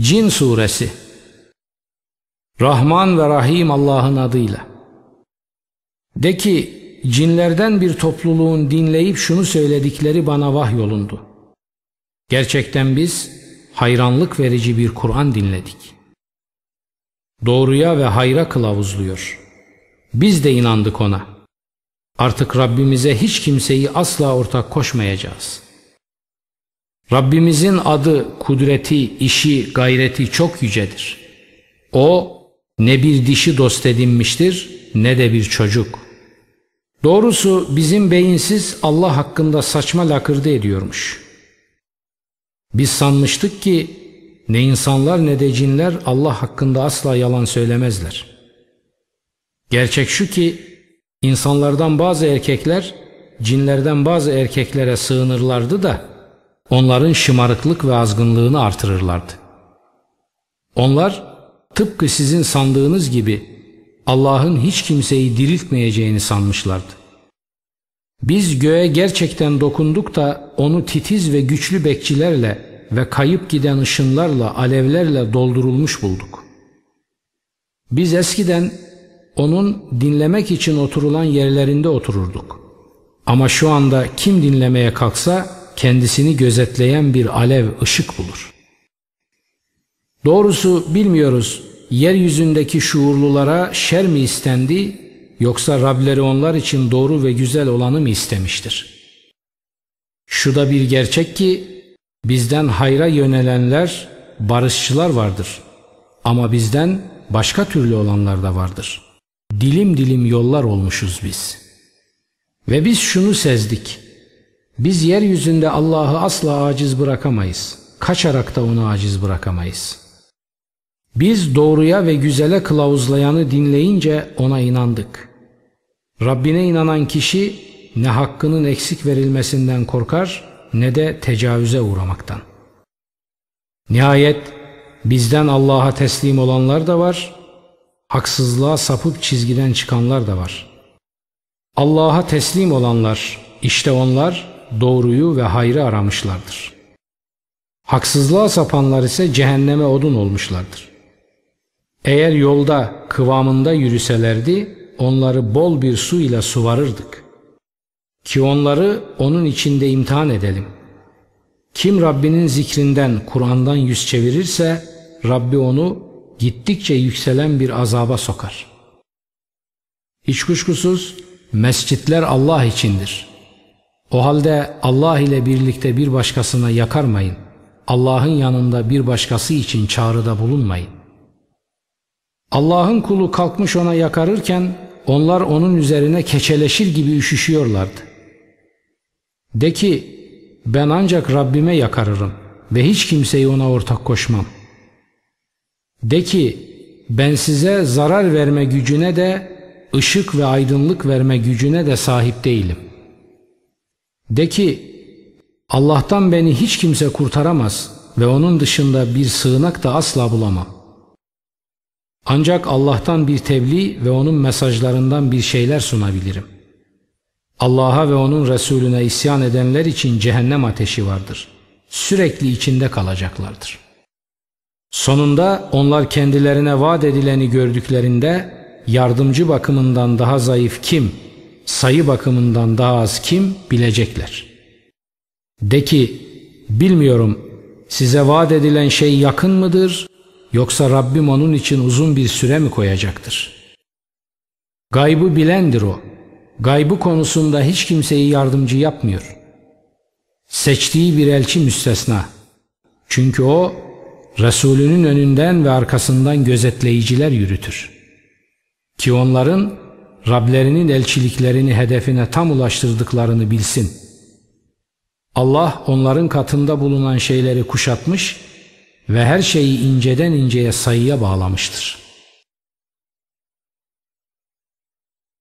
Cin Suresi Rahman ve Rahim Allah'ın adıyla De ki cinlerden bir topluluğun dinleyip şunu söyledikleri bana vahyolundu. Gerçekten biz hayranlık verici bir Kur'an dinledik. Doğruya ve hayra kılavuzluyor. Biz de inandık ona. Artık Rabbimize hiç kimseyi asla ortak koşmayacağız.'' Rabbimizin adı, kudreti, işi, gayreti çok yücedir. O ne bir dişi dost edinmiştir ne de bir çocuk. Doğrusu bizim beyinsiz Allah hakkında saçma lakırdı ediyormuş. Biz sanmıştık ki ne insanlar ne de cinler Allah hakkında asla yalan söylemezler. Gerçek şu ki insanlardan bazı erkekler cinlerden bazı erkeklere sığınırlardı da onların şımarıklık ve azgınlığını artırırlardı. Onlar tıpkı sizin sandığınız gibi Allah'ın hiç kimseyi diriltmeyeceğini sanmışlardı. Biz göğe gerçekten dokunduk da onu titiz ve güçlü bekçilerle ve kayıp giden ışınlarla, alevlerle doldurulmuş bulduk. Biz eskiden onun dinlemek için oturulan yerlerinde otururduk. Ama şu anda kim dinlemeye kalksa kendisini gözetleyen bir alev ışık bulur. Doğrusu bilmiyoruz yeryüzündeki şuurlulara şer mi istendi yoksa Rableri onlar için doğru ve güzel olanı mı istemiştir? Şu da bir gerçek ki bizden hayra yönelenler barışçılar vardır ama bizden başka türlü olanlar da vardır. Dilim dilim yollar olmuşuz biz. Ve biz şunu sezdik. Biz yeryüzünde Allah'ı asla aciz bırakamayız. Kaçarak da onu aciz bırakamayız. Biz doğruya ve güzele kılavuzlayanı dinleyince ona inandık. Rabbine inanan kişi ne hakkının eksik verilmesinden korkar ne de tecavüze uğramaktan. Nihayet bizden Allah'a teslim olanlar da var, haksızlığa sapıp çizgiden çıkanlar da var. Allah'a teslim olanlar, işte onlar doğruyu ve hayrı aramışlardır. Haksızlığa sapanlar ise cehenneme odun olmuşlardır. Eğer yolda kıvamında yürüselerdi onları bol bir su ile suvarırdık. Ki onları onun içinde imtihan edelim. Kim Rabbinin zikrinden, Kur'an'dan yüz çevirirse Rabbi onu gittikçe yükselen bir azaba sokar. Hiç kuşkusuz mescitler Allah içindir. O halde Allah ile birlikte bir başkasına yakarmayın. Allah'ın yanında bir başkası için çağrıda bulunmayın. Allah'ın kulu kalkmış ona yakarırken onlar onun üzerine keçeleşir gibi üşüşüyorlardı. De ki ben ancak Rabbime yakarırım ve hiç kimseyi ona ortak koşmam. De ki ben size zarar verme gücüne de ışık ve aydınlık verme gücüne de sahip değilim. De ki Allah'tan beni hiç kimse kurtaramaz ve onun dışında bir sığınak da asla bulamam. Ancak Allah'tan bir tebliğ ve onun mesajlarından bir şeyler sunabilirim. Allah'a ve onun Resulüne isyan edenler için cehennem ateşi vardır. Sürekli içinde kalacaklardır. Sonunda onlar kendilerine vaat edileni gördüklerinde yardımcı bakımından daha zayıf kim sayı bakımından daha az kim bilecekler. De ki bilmiyorum size vaat edilen şey yakın mıdır yoksa Rabbim onun için uzun bir süre mi koyacaktır? Gaybı bilendir o. Gaybı konusunda hiç kimseyi yardımcı yapmıyor. Seçtiği bir elçi müstesna. Çünkü o Resulünün önünden ve arkasından gözetleyiciler yürütür. Ki onların Rablerinin elçiliklerini hedefine tam ulaştırdıklarını bilsin. Allah onların katında bulunan şeyleri kuşatmış ve her şeyi inceden inceye sayıya bağlamıştır.''